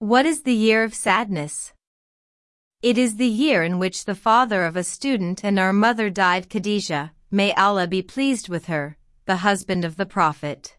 What is the year of sadness? It is the year in which the father of a student and our mother died Khadijah, may Allah be pleased with her, the husband of the Prophet.